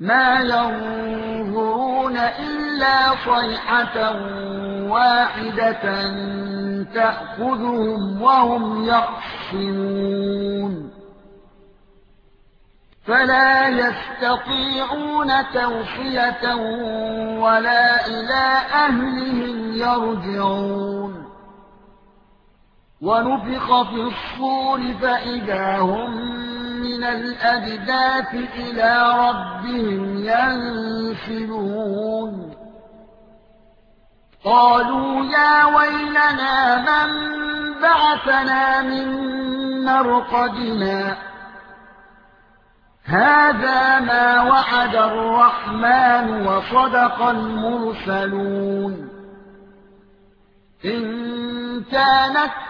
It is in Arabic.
ما ينظرون إلا صيحة واحدة تأخذهم وهم يخصمون فلا يستطيعون توصية ولا إلى أهلهم يرجعون ونفخ في الصور فإذا هم من الأجداث إلى ربهم ينسلون قالوا يا ويلنا من بعثنا من مرقدنا هذا ما وعد الرحمن وصدق المرسلون إن كانت